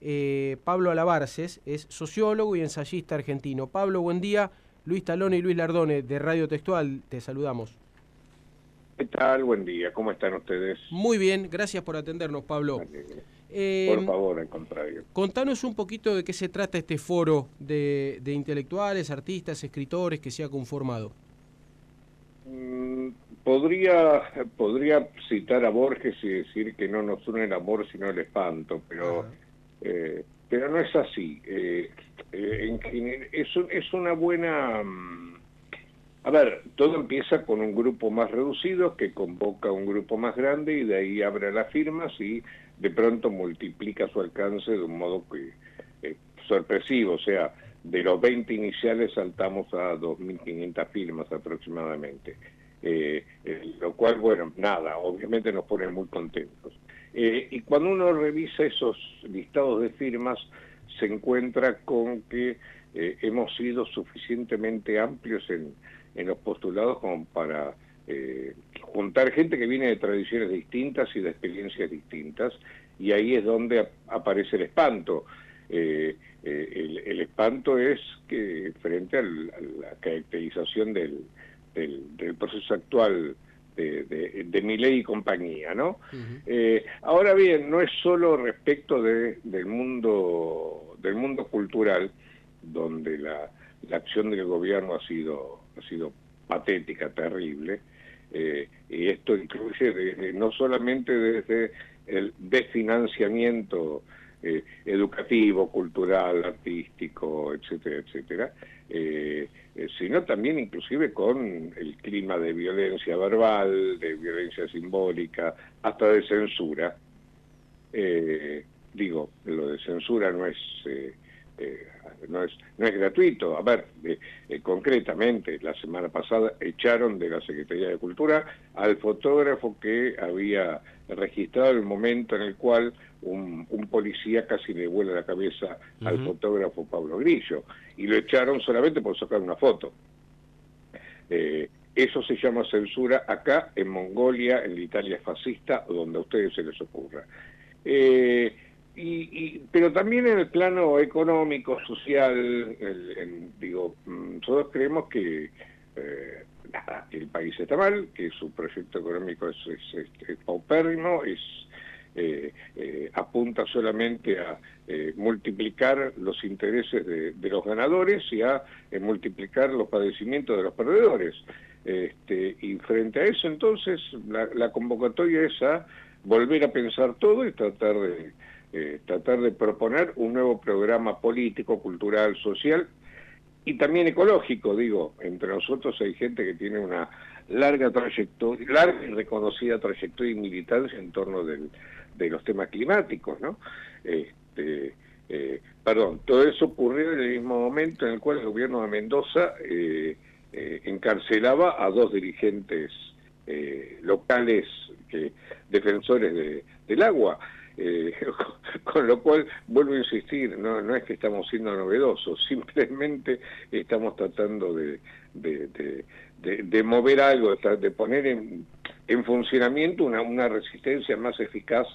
eh, Pablo Alabarces, es sociólogo y ensayista argentino. Pablo, buen día. Luis Talone y Luis Lardone de Radio Textual, te saludamos. ¿Qué tal? Buen día. ¿Cómo están ustedes? Muy bien, gracias por atendernos, Pablo. Eh, por favor, al contrario. Contanos un poquito de qué se trata este foro de, intelectuales, artistas, escritores que se ha conformado. Mm, podría, podría citar a Borges y decir que no nos une el amor sino el espanto, pero, eh, pero no es así. Eh, eh, es, es una buena... Mm, a ver, todo empieza con un grupo más reducido que convoca a un grupo más grande y de ahí abre las firmas y de pronto multiplica su alcance de un modo que eh, sorpresivo, o sea, de los 20 iniciales saltamos a 2.500 firmas aproximadamente, eh, lo cual, bueno, nada, obviamente nos pone muy contentos. Y cuando uno revisa esos listados de firmas, se encuentra con que eh, hemos sido suficientemente amplios en, en los postulados como para eh, juntar gente que viene de tradiciones distintas y de experiencias distintas, y ahí es donde aparece el espanto. Eh, el, espanto es que frente a la caracterización del, del, proceso actual de, de, mi ley y compañía, ¿no? ahora bien, no es solo respecto de, del mundo del mundo cultural, donde la, acción del gobierno ha sido, ha sido patética, terrible, eh, y esto incluye no solamente desde el desfinanciamiento eh, educativo, cultural, artístico, etcétera, etcétera, eh, sino también inclusive con el clima de violencia verbal, de violencia simbólica, hasta de censura. Digo, lo de censura no es, eh, eh, no es, no es gratuito. A ver, eh, concretamente, la semana pasada echaron de la Secretaría de Cultura al fotógrafo que había registrado el momento en el cual un, policía casi le vuela la cabeza al fotógrafo Pablo Grillo, y lo echaron solamente por sacar una foto. eso se llama censura acá en Mongolia, en la Italia fascista, donde a ustedes se les ocurra. Eh, y, pero también en el plano económico, social, digo, mm, nosotros creemos que eh, el país está mal, que su proyecto económico es, paupérrimo, es, eh, eh, apunta solamente a multiplicar los intereses de, los ganadores y a multiplicar los padecimientos de los perdedores. Este, y frente a eso, entonces, la convocatoria es a volver a pensar todo y tratar de eh, tratar de proponer un nuevo programa político, cultural, social y también ecológico, digo, entre nosotros hay gente que tiene una larga trayectoria, larga y reconocida trayectoria militar en torno del, de los temas climáticos, ¿no? Este, eh, perdón, todo eso ocurrió en el mismo momento en el cual el gobierno de Mendoza eh, encarcelaba a dos dirigentes locales que, defensores del agua. Eh, con lo cual, vuelvo a insistir, no, no es que estamos siendo novedosos, simplemente estamos tratando de, de, mover algo, de poner en, en funcionamiento una, una resistencia más eficaz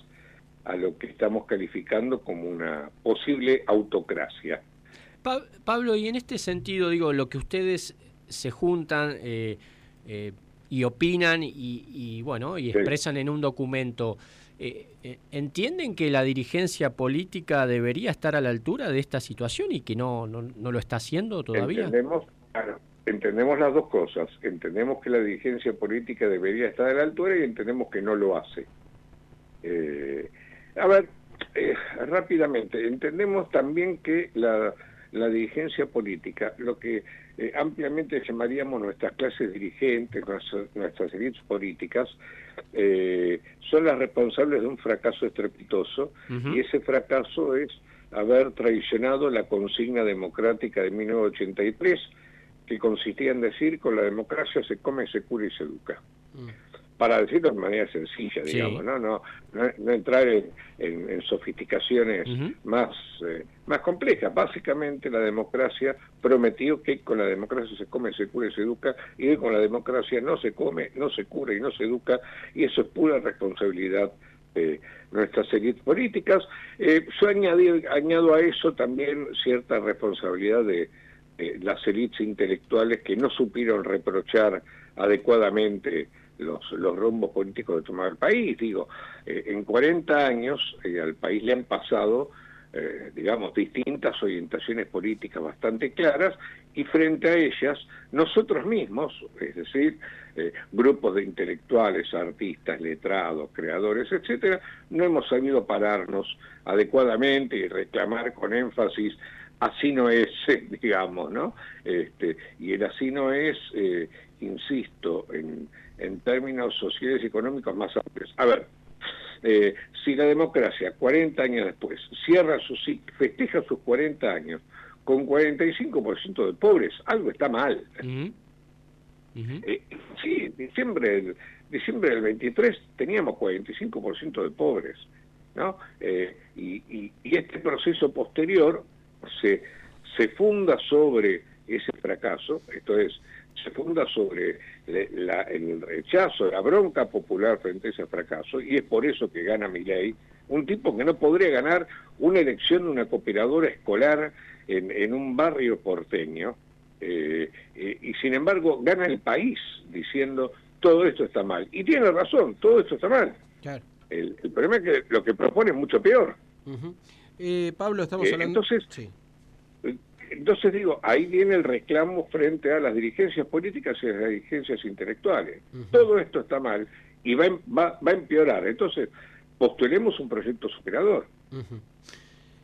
a lo que estamos calificando como una posible autocracia. Pablo, y en este sentido, digo, lo que ustedes se juntan eh, eh, y opinan y, y bueno, y expresan en un documento, eh, eh, ¿entienden que la dirigencia política debería estar a la altura de esta situación y que no, no, lo está haciendo todavía? Entendemos, entendemos las dos cosas. Entendemos que la dirigencia política debería estar a la altura y entendemos que no lo hace. Eh, a ver, rápidamente, entendemos también que la, la dirigencia política, lo que ampliamente llamaríamos nuestras clases dirigentes, nuestras, nuestras élites políticas, eh, son las responsables de un fracaso estrepitoso y ese fracaso es haber traicionado la consigna democrática de 1983 que consistía en decir con la democracia se come, se cura y se educa. Mm para decirlo de manera sencilla, digamos, ¿no? No, no, entrar en, sofisticaciones más, eh, más complejas. Básicamente la democracia prometió que con la democracia se come, se cura y se educa, y hoy con la democracia no se come, no se cura y no se educa, y eso es pura responsabilidad eh, nuestras élites políticas. Eh, yo añado a eso también cierta responsabilidad de las élites intelectuales que no supieron reprochar adecuadamente los, los rumbos políticos de tomar el país. Digo, en 40 años al país le han pasado eh, digamos, distintas orientaciones políticas bastante claras y frente a ellas nosotros mismos, es decir, eh, grupos de intelectuales, artistas, letrados, creadores, etcétera, no hemos sabido pararnos adecuadamente y reclamar con énfasis así no es, digamos, ¿no? Este, y el así no es, eh, insisto, en, en términos sociales y económicos más amplios. A ver, eh, si la democracia 40 años después cierra sus festeja sus 40 años con 45% de pobres, algo está mal. Eh, sí, diciembre del, diciembre del 23 teníamos 45% de pobres, ¿no? Eh, y, y, este proceso posterior se, se funda sobre ese fracaso, esto es, se funda sobre el rechazo, la bronca popular frente a ese fracaso, y es por eso que gana ley un tipo que no podría ganar una elección de una cooperadora escolar en, un barrio porteño, eh, eh, y sin embargo gana el país diciendo todo esto está mal. Y tiene razón, todo esto está mal. El, problema es que lo que propone es mucho peor. Eh, Pablo, estamos hablando... Entonces, entonces digo, ahí viene el reclamo frente a las dirigencias políticas y a las dirigencias intelectuales. Todo esto está mal y va, va, va a empeorar. Entonces, postulemos un proyecto superador.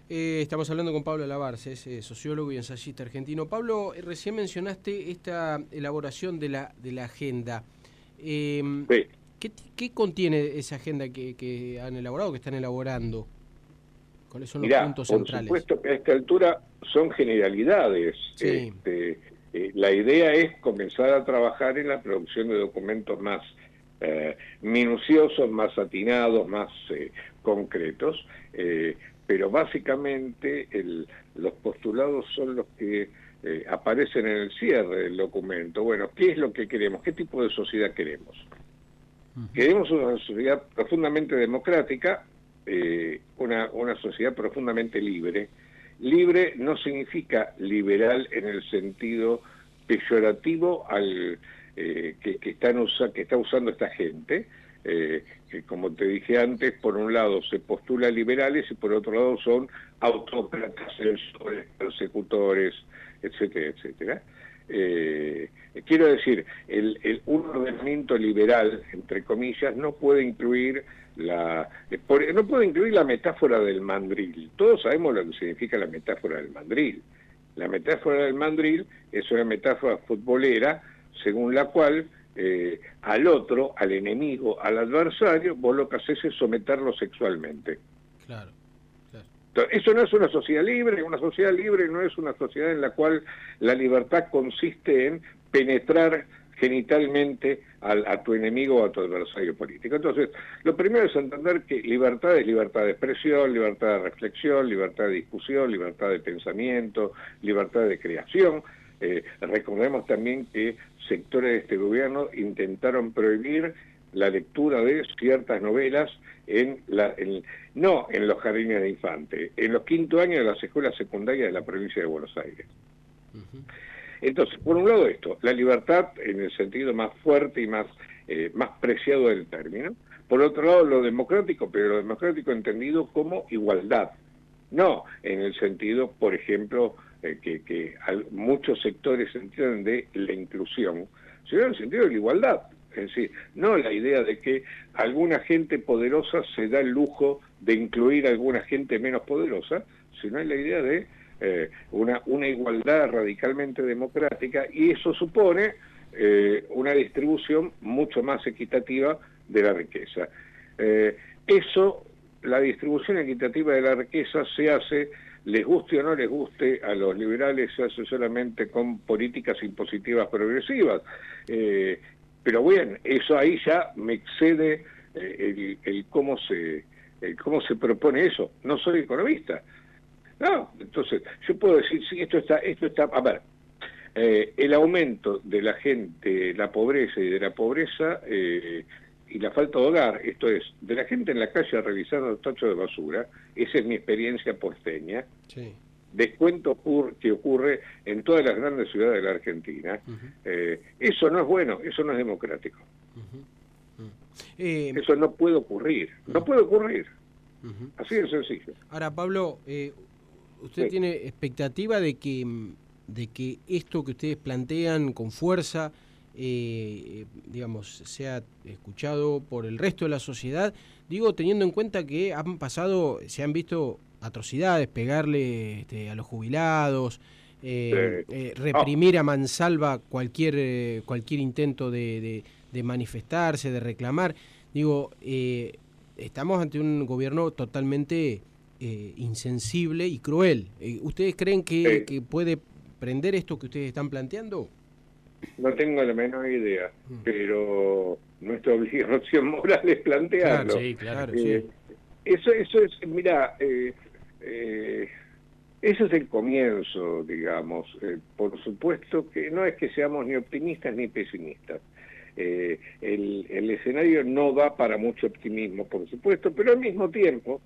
Eh, estamos hablando con Pablo Lavarce, es eh, sociólogo y ensayista argentino. Pablo, eh, recién mencionaste esta elaboración de la, de la agenda. Em, ¿qué, contiene esa agenda que, que han elaborado, que están elaborando? ¿Cuáles son los puntos centrales? Por supuesto que a esta altura son generalidades. Este, eh, la idea es comenzar a trabajar en la producción de documentos más eh, minuciosos, más atinados, más eh, concretos, pero básicamente los postulados son los que aparecen en el cierre del documento. Bueno, ¿qué es lo que queremos? ¿Qué tipo de sociedad queremos? Queremos una sociedad profundamente democrática, eh, una, una sociedad profundamente libre. Libre no significa liberal en el sentido peyorativo al eh, que, que, están usa, que está usando esta gente, eh, que como te dije antes, por un lado se postula liberales y por otro lado son autócratas, persecutores, etcétera, etcétera. quiero decir, el, el, un ordenamiento liberal, entre comillas, no puede incluir la, no puedo incluir la metáfora del mandril. Todos sabemos lo que significa la metáfora del mandril. La metáfora del mandril es una metáfora futbolera según la cual eh, al otro, al enemigo, al adversario, vos lo que haces es someterlo sexualmente. Claro. eso no es una sociedad libre, una sociedad libre no es una sociedad en la cual la libertad consiste en penetrar genitalmente a tu enemigo o a tu adversario político. Entonces, lo primero es entender que libertad es libertad de expresión, libertad de reflexión, libertad de discusión, libertad de pensamiento, libertad de creación. Eh, recordemos también que sectores de este gobierno intentaron prohibir la lectura de ciertas novelas en la, no en los jardines de infantes, en los quinto años de las escuelas secundarias de la provincia de Buenos Aires. Entonces, por un lado esto, la libertad en el sentido más fuerte y más, eh, más preciado del término. Por otro lado, lo democrático, pero lo democrático entendido como igualdad. No en el sentido, por ejemplo, eh, que, que muchos sectores entienden de la inclusión, sino en el sentido de la igualdad. Es decir, no la idea de que alguna gente poderosa se da el lujo de incluir a alguna gente menos poderosa, sino en la idea de eh, una, una igualdad radicalmente democrática y eso supone eh, una distribución mucho más equitativa de la riqueza. Eh, eso, la distribución equitativa de la riqueza se hace, les guste o no les guste, a los liberales se hace solamente con políticas impositivas progresivas. pero bueno, eso ahí ya me excede el, el, cómo se el cómo se propone eso. No soy economista, no, entonces yo puedo decir, sí, esto está, esto está, a ver, eh, el aumento de la gente, la pobreza y de la pobreza, eh, y la falta de hogar, esto es, de la gente en la calle revisando los tachos de basura, esa es mi experiencia porteña, descuento que ocurre en todas las grandes ciudades de la Argentina, eh, eso no es bueno, eso no es democrático. Eh, eso no puede ocurrir, no puede ocurrir. Así de sencillo. Ahora, Pablo, eh, ¿usted tiene expectativa de que, de que esto que ustedes plantean con fuerza eh, digamos, sea escuchado por el resto de la sociedad, digo, teniendo en cuenta que han pasado, se han visto atrocidades, pegarle este, a los jubilados, eh, eh, reprimir a mansalva cualquier, cualquier intento de, manifestarse, de reclamar. Digo, estamos ante un gobierno totalmente insensible y cruel. ¿Ustedes creen que, que puede prender esto que ustedes están planteando? No tengo la menor idea, mm. pero nuestra obligación moral es plantearlo. sí, claro, eh, Eso, eso es, mira, eh, eh, eso es el comienzo, digamos. por supuesto que no es que seamos ni optimistas ni pesimistas. el, el escenario no da para mucho optimismo, por supuesto, pero al mismo tiempo,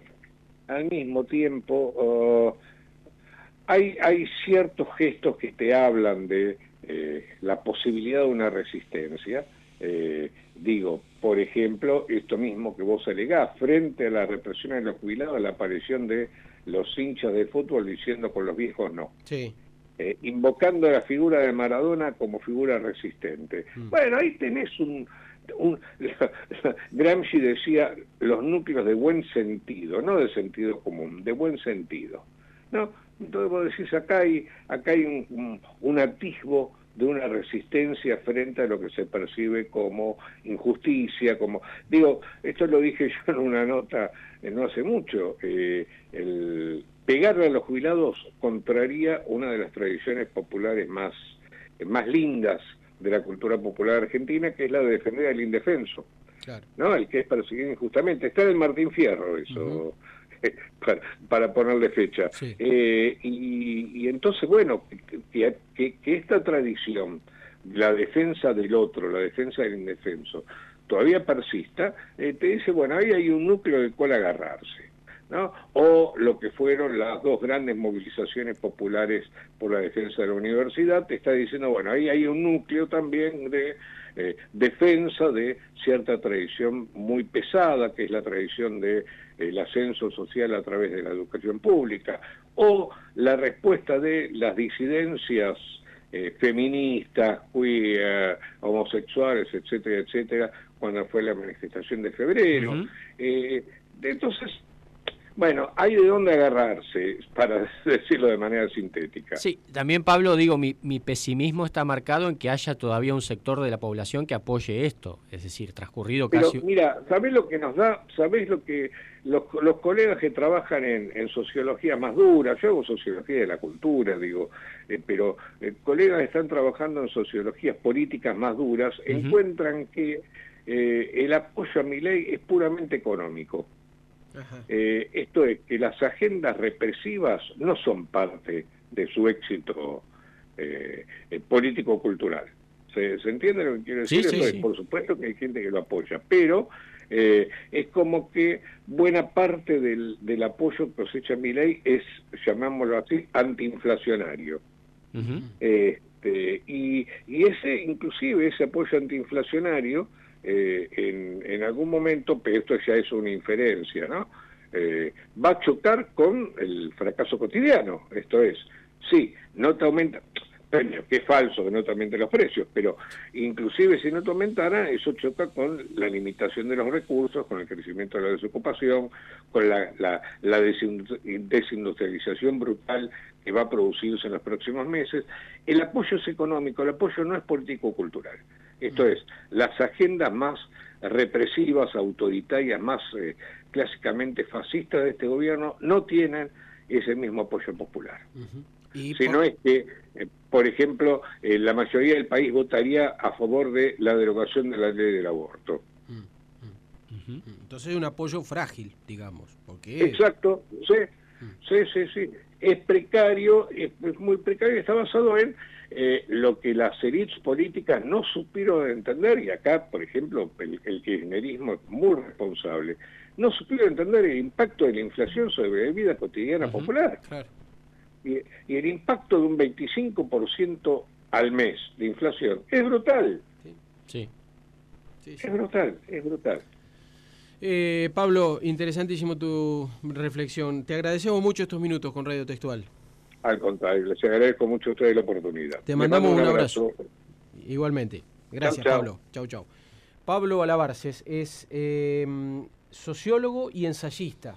al mismo tiempo, oh, hay, hay ciertos gestos que te hablan de eh, la posibilidad de una resistencia. Eh, digo, por ejemplo, esto mismo que vos alegás, frente a la represión de los jubilados, la aparición de los hinchas de fútbol diciendo con los viejos no. Sí. Eh, invocando la figura de Maradona como figura resistente. Mm. Bueno, ahí tenés un, un Gramsci decía los núcleos de buen sentido, no de sentido común, de buen sentido. ¿no? Entonces vos decís, acá hay, acá hay un, un, atisbo de una resistencia frente a lo que se percibe como injusticia, como... Digo, esto lo dije yo en una nota no hace mucho, eh, el pegarle a los jubilados contraría una de las tradiciones populares más, más lindas de la cultura popular argentina, que es la de defender al indefenso, ¿no? El que es perseguido injustamente. Está en el Martín Fierro eso, para, ponerle fecha. Eh, y, entonces, bueno, que, esta tradición, la defensa del otro, la defensa del indefenso, todavía persista, eh, te dice, bueno, ahí hay un núcleo del cual agarrarse. ¿No? o lo que fueron las dos grandes movilizaciones populares por la defensa de la universidad, te está diciendo, bueno, ahí hay un núcleo también de eh, defensa de cierta tradición muy pesada, que es la tradición del de, ascenso social a través de la educación pública, o la respuesta de las disidencias eh, feministas, queer, homosexuales, etcétera, etcétera, cuando fue la manifestación de febrero. Eh, entonces, bueno, hay de dónde agarrarse, para decirlo de manera sintética. Sí, también Pablo, digo, mi, mi, pesimismo está marcado en que haya todavía un sector de la población que apoye esto, es decir, transcurrido Pero, casi... Mira, ¿sabés lo que nos da? ¿Sabés lo que los, los colegas que trabajan en, en, sociología más dura, yo hago sociología de la cultura, digo, eh, pero eh, colegas que están trabajando en sociologías políticas más duras, encuentran que eh, el apoyo a mi ley es puramente económico. Eh, esto es que las agendas represivas no son parte de su éxito eh, eh, político-cultural. ¿Se, entiende lo que quiero decir? Por supuesto que hay gente que lo apoya, pero es como que buena parte del, apoyo que cosecha mi ley es, llamámoslo así, antiinflacionario. este, y, y ese, inclusive ese apoyo antiinflacionario, eh, en, en, algún momento, pero esto ya es una inferencia, ¿no? Eh, va a chocar con el fracaso cotidiano. Esto es, sí, no te aumenta, que es falso que no te aumenten los precios, pero inclusive si no te aumentara, eso choca con la limitación de los recursos, con el crecimiento de la desocupación, con la, la, la desindustrialización brutal que va a producirse en los próximos meses. El apoyo es económico, el apoyo no es político-cultural. Esto es, las agendas más represivas, autoritarias, más eh, clásicamente fascistas de este gobierno no tienen ese mismo apoyo popular. Si no es que, eh, por ejemplo, eh, la mayoría del país votaría a favor de la derogación de la ley del aborto. Entonces es un apoyo frágil, digamos. Porque Exacto, sí. Sí, sí, sí. Es precario, es, muy precario, está basado en eh, lo que las élites políticas no supieron entender, y acá, por ejemplo, el, kirchnerismo es muy responsable, no supieron entender el impacto de la inflación sobre la vida cotidiana popular. Y, el impacto de un 25% al mes de inflación es brutal. Sí. Es brutal, es brutal. Eh, Pablo, interesantísimo tu reflexión. Te agradecemos mucho estos minutos con Radio Textual. Al contrario, les agradezco mucho a ustedes la oportunidad. Te mandamos un, abrazo. Igualmente. Gracias, Pablo. Chau, chau. Pablo Alabarces es eh, sociólogo y ensayista.